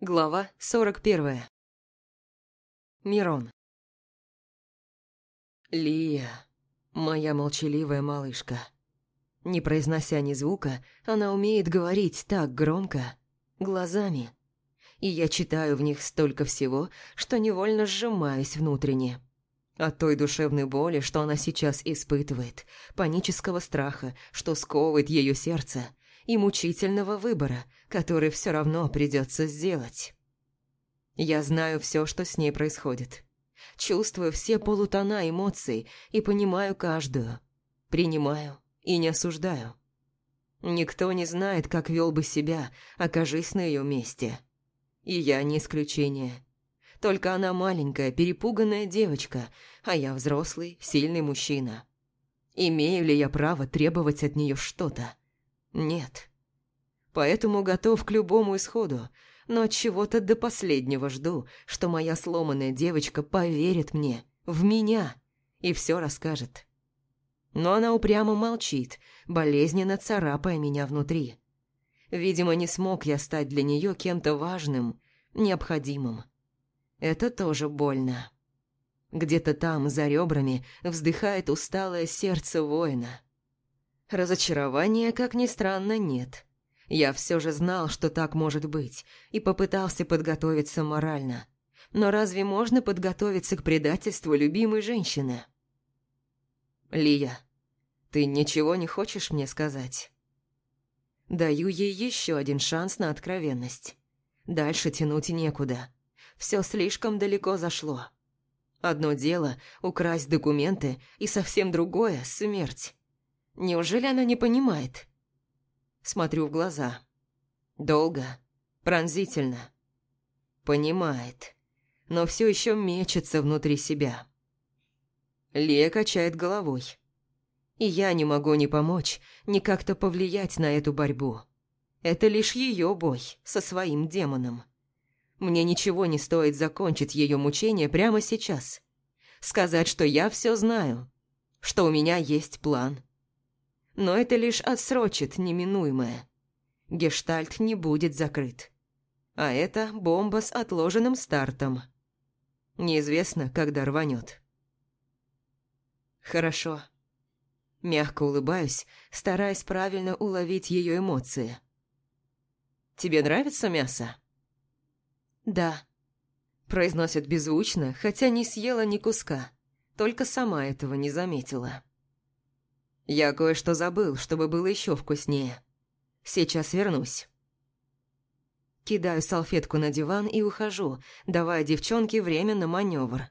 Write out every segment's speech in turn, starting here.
Глава 41. Мирон. Лия, моя молчаливая малышка. Не произнося ни звука, она умеет говорить так громко, глазами. И я читаю в них столько всего, что невольно сжимаюсь внутренне. От той душевной боли, что она сейчас испытывает, панического страха, что сковывает ее сердце, и мучительного выбора, который все равно придется сделать. Я знаю все, что с ней происходит. Чувствую все полутона эмоций и понимаю каждую. Принимаю и не осуждаю. Никто не знает, как вел бы себя, окажись на ее месте. И я не исключение. Только она маленькая, перепуганная девочка, а я взрослый, сильный мужчина. Имею ли я право требовать от нее что-то? Нет. Поэтому готов к любому исходу, но от чего-то до последнего жду, что моя сломанная девочка поверит мне, в меня, и все расскажет. Но она упрямо молчит, болезненно царапая меня внутри. Видимо, не смог я стать для нее кем-то важным, необходимым. Это тоже больно. Где-то там, за ребрами, вздыхает усталое сердце воина. Разочарования, как ни странно, нет. Я все же знал, что так может быть, и попытался подготовиться морально. Но разве можно подготовиться к предательству любимой женщины? Лия, ты ничего не хочешь мне сказать? Даю ей еще один шанс на откровенность. Дальше тянуть некуда. Все слишком далеко зашло. Одно дело – украсть документы, и совсем другое – смерть. Неужели она не понимает? Смотрю в глаза. Долго, пронзительно. Понимает, но все еще мечется внутри себя. Лия качает головой. И я не могу ни помочь, ни как-то повлиять на эту борьбу. Это лишь ее бой со своим демоном. Мне ничего не стоит закончить ее мучение прямо сейчас. Сказать, что я все знаю, что у меня есть план – но это лишь отсрочит неминуемое. Гештальт не будет закрыт. А это бомба с отложенным стартом. Неизвестно, когда рванет. Хорошо. Мягко улыбаюсь, стараясь правильно уловить ее эмоции. «Тебе нравится мясо?» «Да», – произносит беззвучно, хотя не съела ни куска, только сама этого не заметила. Я кое-что забыл, чтобы было еще вкуснее. Сейчас вернусь. Кидаю салфетку на диван и ухожу, давая девчонке время на маневр.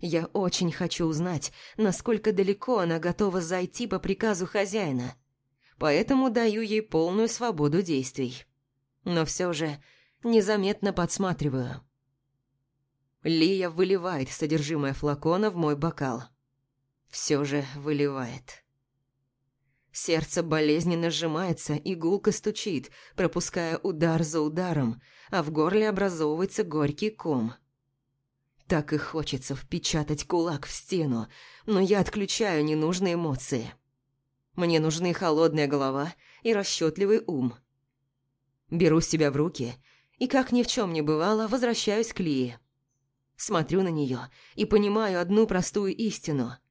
Я очень хочу узнать, насколько далеко она готова зайти по приказу хозяина. Поэтому даю ей полную свободу действий. Но все же незаметно подсматриваю. Лия выливает содержимое флакона в мой бокал. Все же выливает. Сердце болезненно сжимается и гулко стучит, пропуская удар за ударом, а в горле образовывается горький ком. Так и хочется впечатать кулак в стену, но я отключаю ненужные эмоции. Мне нужны холодная голова и расчетливый ум. Беру себя в руки и, как ни в чем не бывало, возвращаюсь к Лии. Смотрю на нее и понимаю одну простую истину –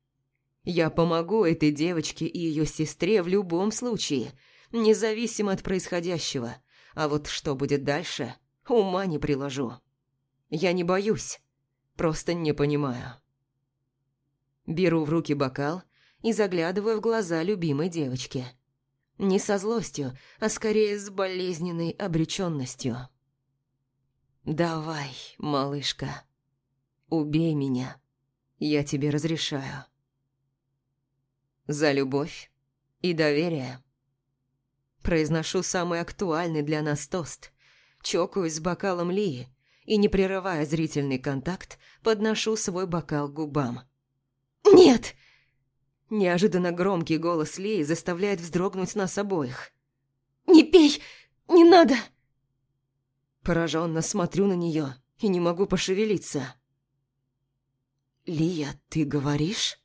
я помогу этой девочке и ее сестре в любом случае, независимо от происходящего. А вот что будет дальше, ума не приложу. Я не боюсь, просто не понимаю. Беру в руки бокал и заглядываю в глаза любимой девочки. Не со злостью, а скорее с болезненной обреченностью. «Давай, малышка, убей меня, я тебе разрешаю». За любовь и доверие. Произношу самый актуальный для нас тост. Чокаюсь с бокалом Лии и, не прерывая зрительный контакт, подношу свой бокал к губам. «Нет!» Неожиданно громкий голос Лии заставляет вздрогнуть нас обоих. «Не пей! Не надо!» Пораженно смотрю на нее и не могу пошевелиться. «Лия, ты говоришь?»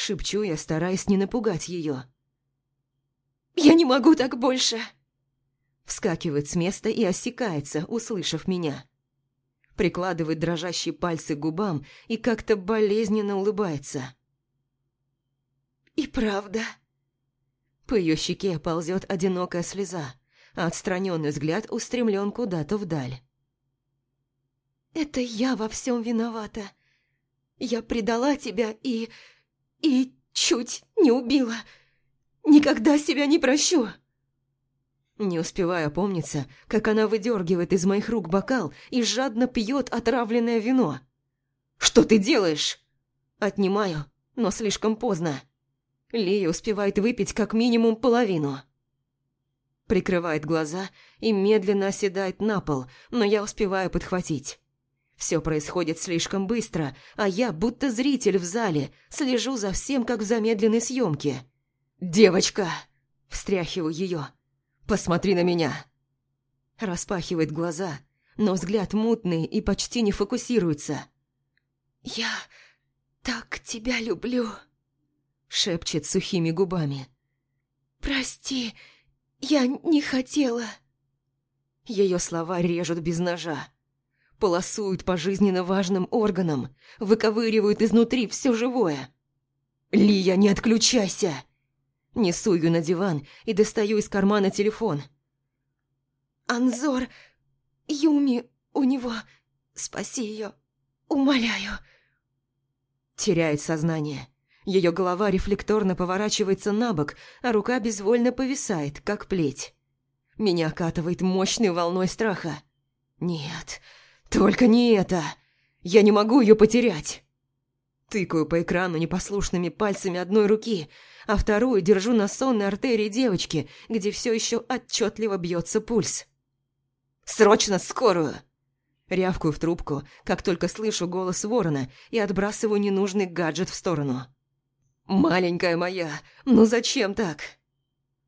Шепчу я, стараясь не напугать ее. «Я не могу так больше!» Вскакивает с места и осекается, услышав меня. Прикладывает дрожащие пальцы к губам и как-то болезненно улыбается. «И правда...» По ее щеке ползет одинокая слеза, а отстраненный взгляд устремлен куда-то вдаль. «Это я во всем виновата. Я предала тебя и... и чуть не убила. Никогда себя не прощу!» Не успевая опомниться, как она выдергивает из моих рук бокал и жадно пьет отравленное вино. «Что ты делаешь?» Отнимаю, но слишком поздно. Лия успевает выпить как минимум половину. Прикрывает глаза и медленно оседает на пол, но я успеваю подхватить. Все происходит слишком быстро, а я, будто зритель в зале, слежу за всем, как в замедленной съемке. «Девочка!» – встряхиваю ее. «Посмотри на меня!» Распахивает глаза, но взгляд мутный и почти не фокусируется. «Я так тебя люблю!» – шепчет сухими губами. «Прости, я не хотела!» Ее слова режут без ножа полосуют по жизненно важным органам, выковыривают изнутри все живое. «Лия, не отключайся!» Несу ее на диван и достаю из кармана телефон. «Анзор, Юми, у него... Спаси ее, умоляю!» Теряет сознание. Ее голова рефлекторно поворачивается на бок, а рука безвольно повисает, как плеть. Меня окатывает мощной волной страха. «Нет, «Только не это! Я не могу ее потерять!» Тыкаю по экрану непослушными пальцами одной руки, а вторую держу на сонной артерии девочки, где все еще отчетливо бьется пульс. «Срочно скорую!» Рявкую в трубку, как только слышу голос ворона и отбрасываю ненужный гаджет в сторону. «Маленькая моя, ну зачем так?»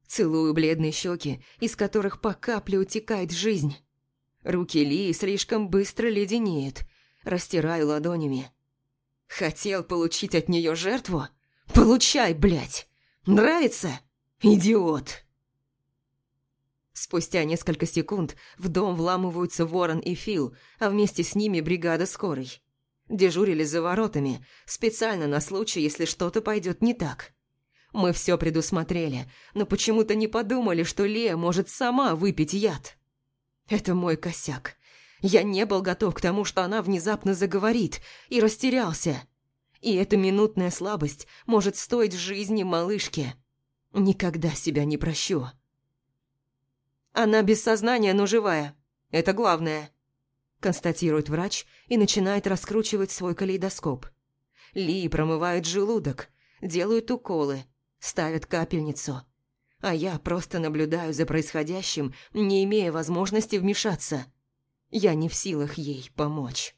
Целую бледные щеки, из которых по капле утекает жизнь. Руки Ли слишком быстро леденеют. Растираю ладонями. Хотел получить от нее жертву? Получай, блядь! Нравится? Идиот! Спустя несколько секунд в дом вламываются Ворон и Фил, а вместе с ними бригада скорой. Дежурили за воротами, специально на случай, если что-то пойдет не так. Мы все предусмотрели, но почему-то не подумали, что Лея может сама выпить яд. Это мой косяк. Я не был готов к тому, что она внезапно заговорит, и растерялся. И эта минутная слабость может стоить жизни малышки. Никогда себя не прощу. Она без сознания, но живая. Это главное. Констатирует врач и начинает раскручивать свой калейдоскоп. Ли промывают желудок, делают уколы, ставят капельницу а я просто наблюдаю за происходящим, не имея возможности вмешаться. Я не в силах ей помочь.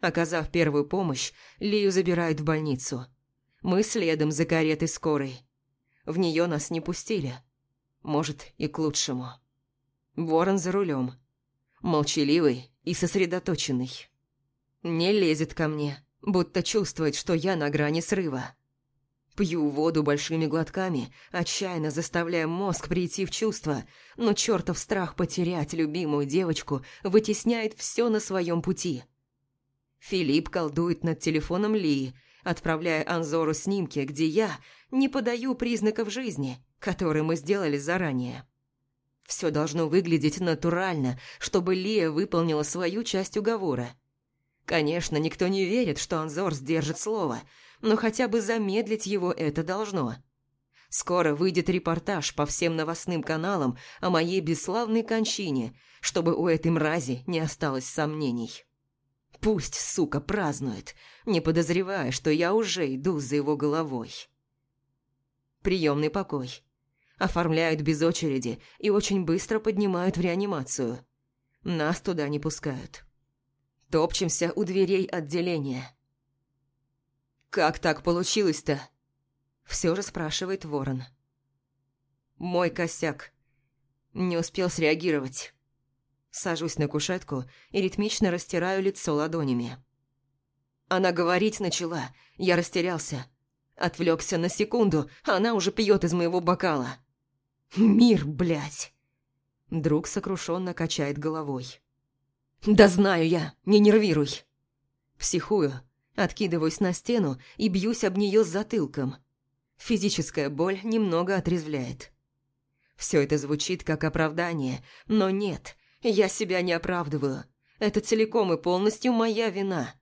Оказав первую помощь, Лию забирают в больницу. Мы следом за каретой скорой. В нее нас не пустили. Может, и к лучшему. Ворон за рулем. Молчаливый и сосредоточенный. Не лезет ко мне, будто чувствует, что я на грани срыва. Пью воду большими глотками, отчаянно заставляя мозг прийти в чувство, но чертов страх потерять любимую девочку вытесняет все на своем пути. Филипп колдует над телефоном Ли, отправляя Анзору снимки, где я не подаю признаков жизни, которые мы сделали заранее. Все должно выглядеть натурально, чтобы Лия выполнила свою часть уговора. Конечно, никто не верит, что Анзор сдержит слово – но хотя бы замедлить его это должно. Скоро выйдет репортаж по всем новостным каналам о моей бесславной кончине, чтобы у этой мрази не осталось сомнений. Пусть, сука, празднует, не подозревая, что я уже иду за его головой. Приемный покой. Оформляют без очереди и очень быстро поднимают в реанимацию. Нас туда не пускают. Топчемся у дверей отделения. «Как так получилось-то?» Все же спрашивает Ворон. «Мой косяк. Не успел среагировать». Сажусь на кушетку и ритмично растираю лицо ладонями. Она говорить начала, я растерялся. Отвлекся на секунду, а она уже пьет из моего бокала. Мир, блядь. Друг сокрушенно качает головой. «Да знаю я, не нервируй!» Психую, откидываюсь на стену и бьюсь об нее затылком. Физическая боль немного отрезвляет. Все это звучит как оправдание, но нет, я себя не оправдываю. Это целиком и полностью моя вина.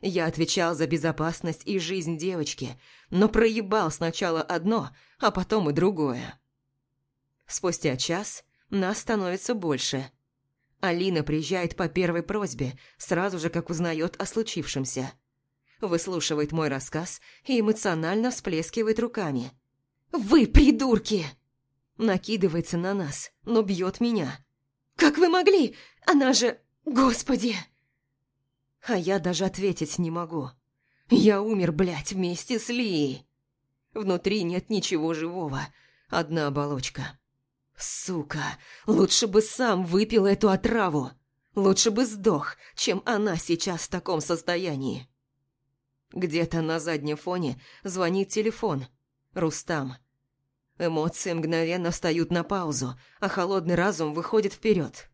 Я отвечал за безопасность и жизнь девочки, но проебал сначала одно, а потом и другое. Спустя час нас становится больше. Алина приезжает по первой просьбе, сразу же как узнает о случившемся. Выслушивает мой рассказ и эмоционально всплескивает руками. «Вы придурки!» Накидывается на нас, но бьет меня. «Как вы могли? Она же... Господи!» А я даже ответить не могу. Я умер, блядь, вместе с Лией. Внутри нет ничего живого, одна оболочка. Сука, лучше бы сам выпил эту отраву. Лучше бы сдох, чем она сейчас в таком состоянии. Где-то на заднем фоне звонит телефон. Рустам. Эмоции мгновенно встают на паузу, а холодный разум выходит вперед.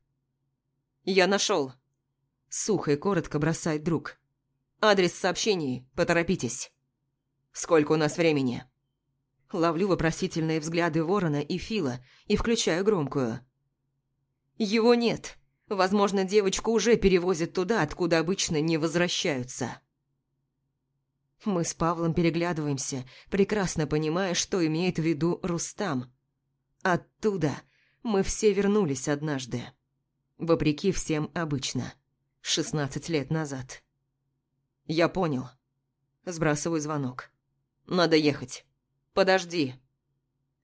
«Я нашел!» Сухо и коротко бросает друг. «Адрес сообщений, поторопитесь!» «Сколько у нас времени?» Ловлю вопросительные взгляды Ворона и Фила и включаю громкую. «Его нет. Возможно, девочку уже перевозят туда, откуда обычно не возвращаются». Мы с Павлом переглядываемся, прекрасно понимая, что имеет в виду Рустам. Оттуда мы все вернулись однажды. Вопреки всем обычно. Шестнадцать лет назад. Я понял. Сбрасываю звонок. Надо ехать. Подожди.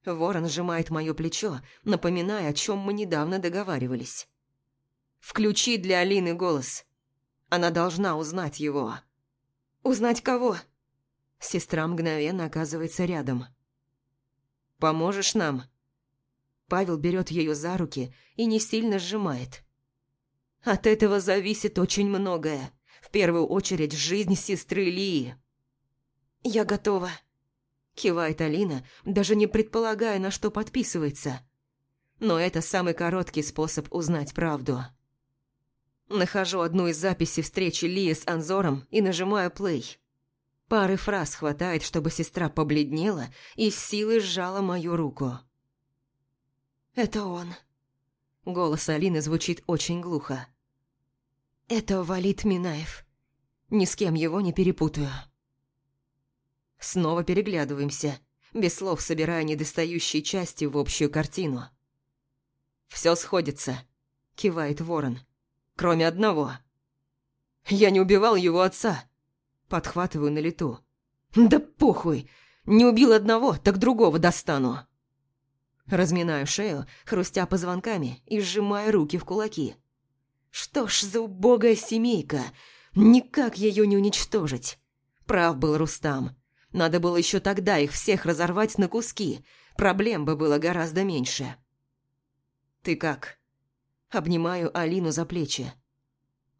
Ворон сжимает мое плечо, напоминая, о чем мы недавно договаривались. Включи для Алины голос. Она должна узнать его. «Узнать кого?» Сестра мгновенно оказывается рядом. «Поможешь нам?» Павел берет ее за руки и не сильно сжимает. «От этого зависит очень многое. В первую очередь жизнь сестры Лии». «Я готова», – кивает Алина, даже не предполагая, на что подписывается. Но это самый короткий способ узнать правду. Нахожу одну из записей встречи Лии с Анзором и нажимаю плей. Пары фраз хватает, чтобы сестра побледнела и с силой сжала мою руку. «Это он». Голос Алины звучит очень глухо. «Это Валит Минаев. Ни с кем его не перепутаю». Снова переглядываемся, без слов собирая недостающие части в общую картину. «Все сходится», – кивает Ворон кроме одного. Я не убивал его отца. Подхватываю на лету. Да похуй, не убил одного, так другого достану. Разминаю шею, хрустя позвонками и сжимаю руки в кулаки. Что ж за убогая семейка, никак ее не уничтожить. Прав был Рустам. Надо было еще тогда их всех разорвать на куски, проблем бы было гораздо меньше. «Ты как?» Обнимаю Алину за плечи.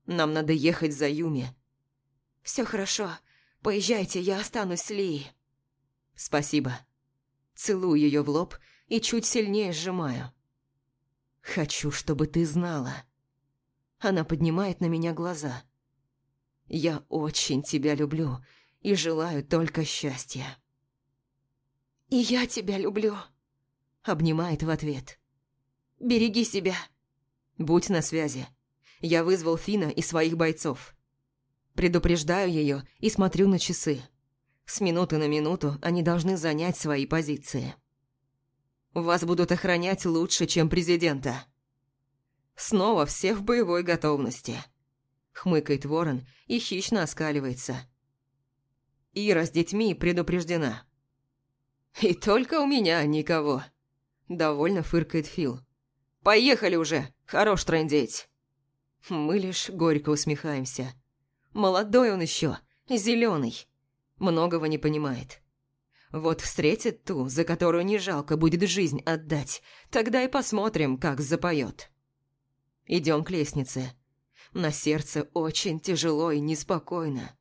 Нам надо ехать за Юми. Все хорошо. Поезжайте, я останусь с Ли. Спасибо. Целую ее в лоб и чуть сильнее сжимаю. Хочу, чтобы ты знала. Она поднимает на меня глаза. Я очень тебя люблю и желаю только счастья. «И я тебя люблю», — обнимает в ответ. «Береги себя». «Будь на связи. Я вызвал Фина и своих бойцов. Предупреждаю ее и смотрю на часы. С минуты на минуту они должны занять свои позиции. Вас будут охранять лучше, чем президента. Снова все в боевой готовности. Хмыкает ворон и хищно оскаливается. Ира с детьми предупреждена. «И только у меня никого», – довольно фыркает Фил. «Поехали уже!» Хорош трындеть. Мы лишь горько усмехаемся. Молодой он еще, зеленый, многого не понимает. Вот встретит ту, за которую не жалко будет жизнь отдать, тогда и посмотрим, как запоет. Идем к лестнице. На сердце очень тяжело и неспокойно.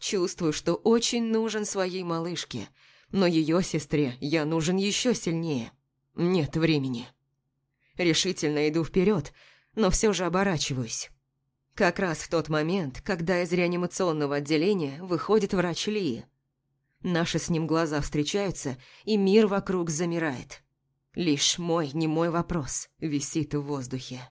Чувствую, что очень нужен своей малышке, но ее сестре я нужен еще сильнее. Нет времени. Решительно иду вперед, но все же оборачиваюсь. Как раз в тот момент, когда из реанимационного отделения выходит врач Ли. Наши с ним глаза встречаются, и мир вокруг замирает. Лишь мой немой вопрос висит в воздухе.